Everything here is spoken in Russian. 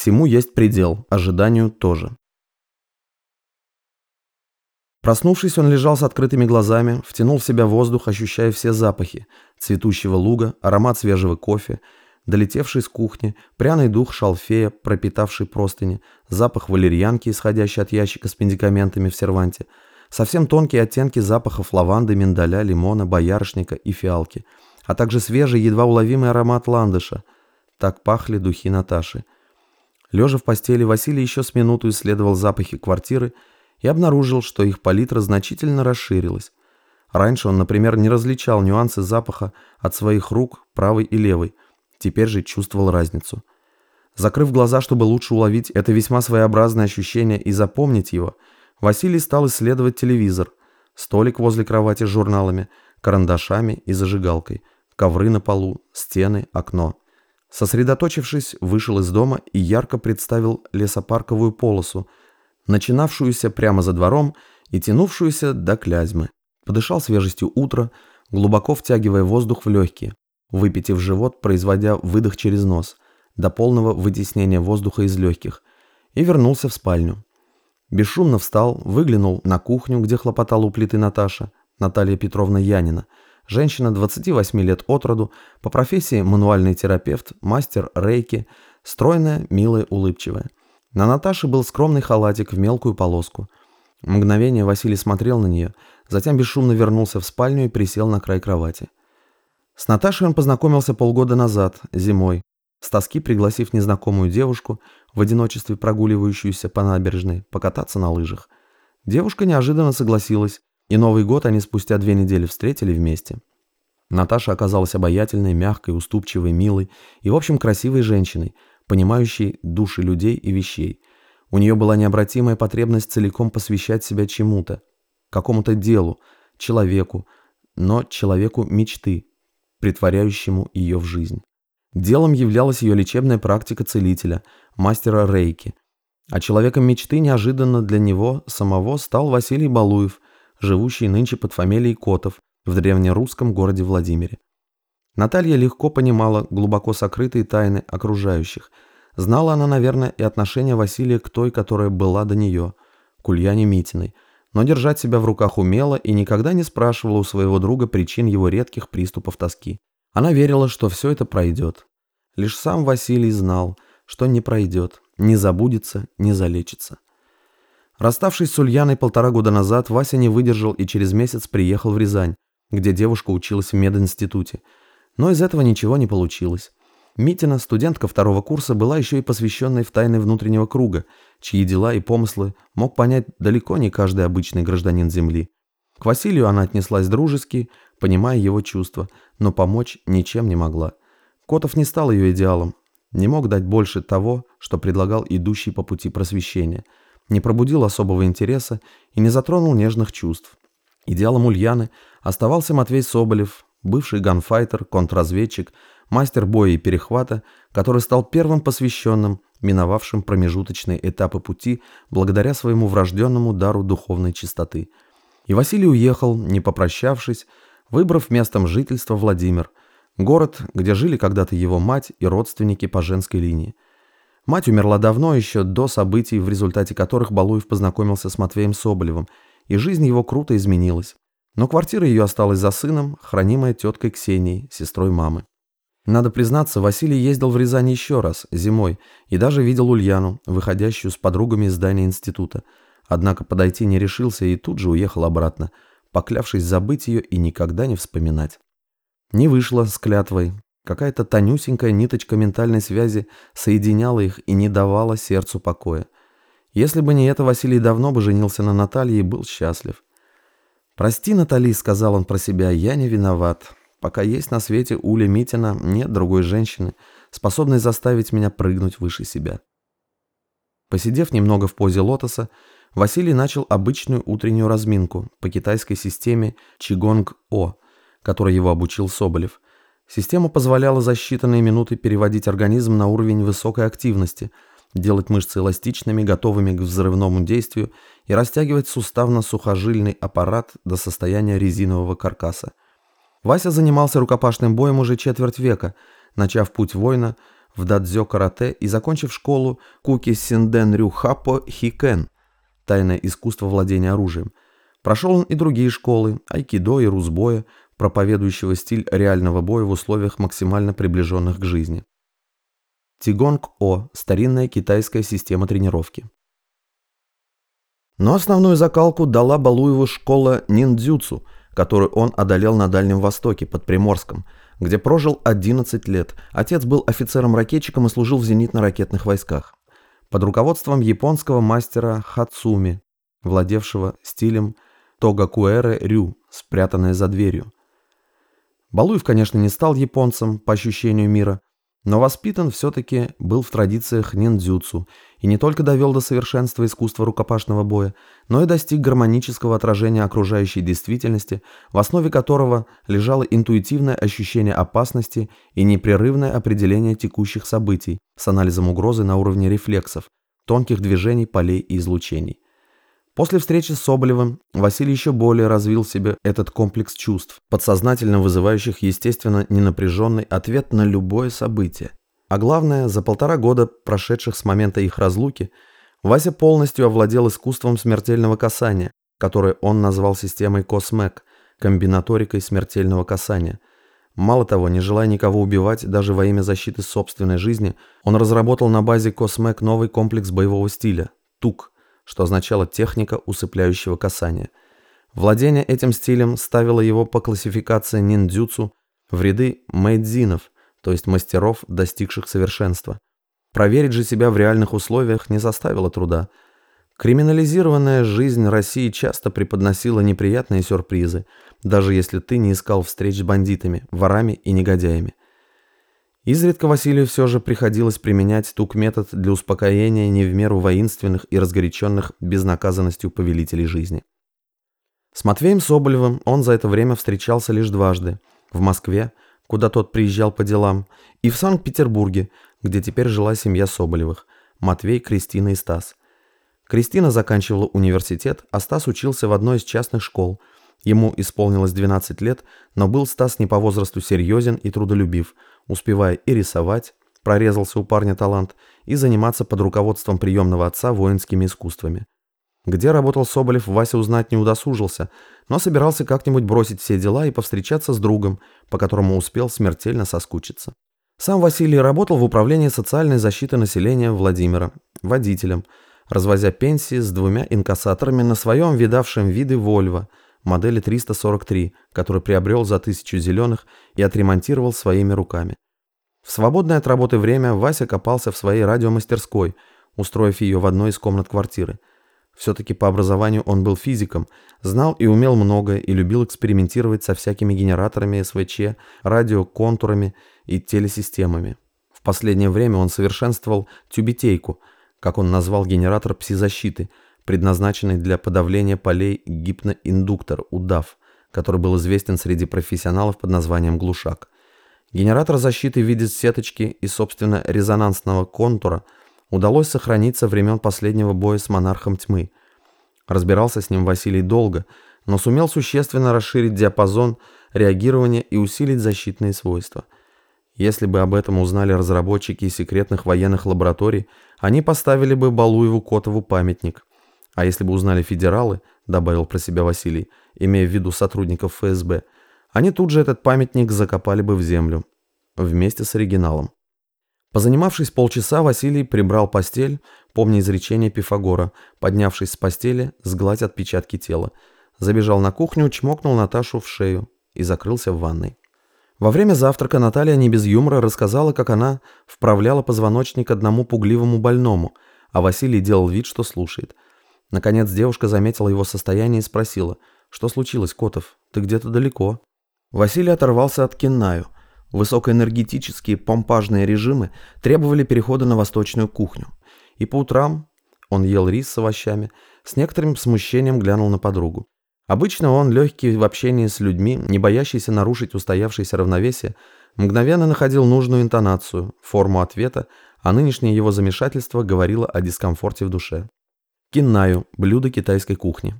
Всему есть предел, ожиданию тоже. Проснувшись, он лежал с открытыми глазами, втянул в себя воздух, ощущая все запахи – цветущего луга, аромат свежего кофе, долетевший с кухни, пряный дух шалфея, пропитавший простыни, запах валерьянки, исходящий от ящика с медикаментами в серванте, совсем тонкие оттенки запахов лаванды, миндаля, лимона, боярышника и фиалки, а также свежий, едва уловимый аромат ландыша. Так пахли духи Наташи. Лежа в постели, Василий еще с минуту исследовал запахи квартиры – и обнаружил, что их палитра значительно расширилась. Раньше он, например, не различал нюансы запаха от своих рук, правой и левой, теперь же чувствовал разницу. Закрыв глаза, чтобы лучше уловить это весьма своеобразное ощущение и запомнить его, Василий стал исследовать телевизор, столик возле кровати с журналами, карандашами и зажигалкой, ковры на полу, стены, окно. Сосредоточившись, вышел из дома и ярко представил лесопарковую полосу, начинавшуюся прямо за двором и тянувшуюся до Клязьмы. Подышал свежестью утра, глубоко втягивая воздух в легкие, выпитив живот, производя выдох через нос, до полного вытеснения воздуха из легких, и вернулся в спальню. Бесшумно встал, выглянул на кухню, где хлопотала у плиты Наташа, Наталья Петровна Янина, женщина 28 лет от роду, по профессии мануальный терапевт, мастер рейки, стройная, милая, улыбчивая. На Наташе был скромный халатик в мелкую полоску. Мгновение Василий смотрел на нее, затем бесшумно вернулся в спальню и присел на край кровати. С Наташей он познакомился полгода назад, зимой, с тоски пригласив незнакомую девушку, в одиночестве прогуливающуюся по набережной, покататься на лыжах. Девушка неожиданно согласилась, и Новый год они спустя две недели встретили вместе. Наташа оказалась обаятельной, мягкой, уступчивой, милой и, в общем, красивой женщиной – понимающей души людей и вещей. У нее была необратимая потребность целиком посвящать себя чему-то, какому-то делу, человеку, но человеку мечты, притворяющему ее в жизнь. Делом являлась ее лечебная практика целителя, мастера рейки. А человеком мечты неожиданно для него самого стал Василий Балуев, живущий нынче под фамилией Котов в древнерусском городе Владимире. Наталья легко понимала глубоко сокрытые тайны окружающих. Знала она, наверное, и отношение Василия к той, которая была до нее, к Ульяне Митиной, но держать себя в руках умела и никогда не спрашивала у своего друга причин его редких приступов тоски. Она верила, что все это пройдет. Лишь сам Василий знал, что не пройдет, не забудется, не залечится. Расставшись с Ульяной полтора года назад, Вася не выдержал и через месяц приехал в Рязань, где девушка училась в мединституте – но из этого ничего не получилось. Митина, студентка второго курса, была еще и посвященной в тайны внутреннего круга, чьи дела и помыслы мог понять далеко не каждый обычный гражданин Земли. К Василию она отнеслась дружески, понимая его чувства, но помочь ничем не могла. Котов не стал ее идеалом, не мог дать больше того, что предлагал идущий по пути просвещения, не пробудил особого интереса и не затронул нежных чувств. Идеалом Ульяны оставался Матвей Соболев, бывший ганфайтер, контрразведчик, мастер боя и перехвата, который стал первым посвященным, миновавшим промежуточные этапы пути благодаря своему врожденному дару духовной чистоты. И Василий уехал, не попрощавшись, выбрав местом жительства Владимир, город, где жили когда-то его мать и родственники по женской линии. Мать умерла давно, еще до событий, в результате которых Балуев познакомился с Матвеем Соболевым, и жизнь его круто изменилась. Но квартира ее осталась за сыном, хранимая теткой Ксенией, сестрой мамы. Надо признаться, Василий ездил в Рязань еще раз, зимой, и даже видел Ульяну, выходящую с подругами из здания института. Однако подойти не решился и тут же уехал обратно, поклявшись забыть ее и никогда не вспоминать. Не вышло с клятвой. Какая-то тонюсенькая ниточка ментальной связи соединяла их и не давала сердцу покоя. Если бы не это, Василий давно бы женился на Наталье и был счастлив. «Прости, Натали», — сказал он про себя, — «я не виноват. Пока есть на свете Уля Митина, нет другой женщины, способной заставить меня прыгнуть выше себя». Посидев немного в позе лотоса, Василий начал обычную утреннюю разминку по китайской системе Чигонг-О, которой его обучил Соболев. Система позволяла за считанные минуты переводить организм на уровень высокой активности – делать мышцы эластичными, готовыми к взрывному действию и растягивать суставно-сухожильный аппарат до состояния резинового каркаса. Вася занимался рукопашным боем уже четверть века, начав путь воина в дадзё-карате и закончив школу Куки Синден Рю Хапо Хикен – тайное искусство владения оружием. Прошел он и другие школы – айкидо и рузбоя, проповедующего стиль реального боя в условиях максимально приближенных к жизни. Тигонг-О – старинная китайская система тренировки. Но основную закалку дала Балуеву школа ниндзюцу, которую он одолел на Дальнем Востоке, под Приморском, где прожил 11 лет. Отец был офицером-ракетчиком и служил в зенитно-ракетных войсках. Под руководством японского мастера Хацуми, владевшего стилем Тогакуэры Рю, спрятанное за дверью. Балуев, конечно, не стал японцем по ощущению мира, но воспитан все-таки был в традициях ниндзюцу и не только довел до совершенства искусства рукопашного боя, но и достиг гармонического отражения окружающей действительности, в основе которого лежало интуитивное ощущение опасности и непрерывное определение текущих событий с анализом угрозы на уровне рефлексов, тонких движений, полей и излучений. После встречи с Соболевым Василий еще более развил себе этот комплекс чувств, подсознательно вызывающих, естественно, ненапряженный ответ на любое событие. А главное, за полтора года, прошедших с момента их разлуки, Вася полностью овладел искусством смертельного касания, которое он назвал системой Космек, комбинаторикой смертельного касания. Мало того, не желая никого убивать даже во имя защиты собственной жизни, он разработал на базе Космек новый комплекс боевого стиля – ТУК – что означало техника усыпляющего касания. Владение этим стилем ставило его по классификации ниндзюцу в ряды мэйдзинов, то есть мастеров, достигших совершенства. Проверить же себя в реальных условиях не заставило труда. Криминализированная жизнь России часто преподносила неприятные сюрпризы, даже если ты не искал встреч с бандитами, ворами и негодяями. Изредка Василию все же приходилось применять тук-метод для успокоения не в меру воинственных и разгоряченных безнаказанностью повелителей жизни. С Матвеем Соболевым он за это время встречался лишь дважды. В Москве, куда тот приезжал по делам, и в Санкт-Петербурге, где теперь жила семья Соболевых – Матвей, Кристина и Стас. Кристина заканчивала университет, а Стас учился в одной из частных школ. Ему исполнилось 12 лет, но был Стас не по возрасту серьезен и трудолюбив – успевая и рисовать, прорезался у парня талант, и заниматься под руководством приемного отца воинскими искусствами. Где работал Соболев, Вася узнать не удосужился, но собирался как-нибудь бросить все дела и повстречаться с другом, по которому успел смертельно соскучиться. Сам Василий работал в управлении социальной защиты населения Владимира, водителем, развозя пенсии с двумя инкассаторами на своем видавшем виды «Вольво», модели 343, который приобрел за тысячу зеленых и отремонтировал своими руками. В свободное от работы время Вася копался в своей радиомастерской, устроив ее в одной из комнат квартиры. Все-таки по образованию он был физиком, знал и умел многое и любил экспериментировать со всякими генераторами СВЧ, радиоконтурами и телесистемами. В последнее время он совершенствовал тюбетейку, как он назвал генератор пси-защиты – предназначенный для подавления полей гипноиндуктор УДАВ, который был известен среди профессионалов под названием глушак. Генератор защиты в виде сеточки и, собственно, резонансного контура удалось сохранить со времен последнего боя с монархом тьмы. Разбирался с ним Василий долго, но сумел существенно расширить диапазон реагирования и усилить защитные свойства. Если бы об этом узнали разработчики секретных военных лабораторий, они поставили бы Балуеву Котову памятник. А если бы узнали федералы, добавил про себя Василий, имея в виду сотрудников ФСБ, они тут же этот памятник закопали бы в землю, вместе с оригиналом. Позанимавшись полчаса, Василий прибрал постель, помня изречение Пифагора, поднявшись с постели, сгладь отпечатки тела, забежал на кухню, чмокнул Наташу в шею и закрылся в ванной. Во время завтрака Наталья не без юмора рассказала, как она вправляла позвоночник одному пугливому больному, а Василий делал вид, что слушает – Наконец девушка заметила его состояние и спросила, «Что случилось, Котов? Ты где-то далеко?» Василий оторвался от Кеннаю. Высокоэнергетические помпажные режимы требовали перехода на восточную кухню. И по утрам он ел рис с овощами, с некоторым смущением глянул на подругу. Обычно он, легкий в общении с людьми, не боящийся нарушить устоявшееся равновесие, мгновенно находил нужную интонацию, форму ответа, а нынешнее его замешательство говорило о дискомфорте в душе. Киннаю – блюдо китайской кухни.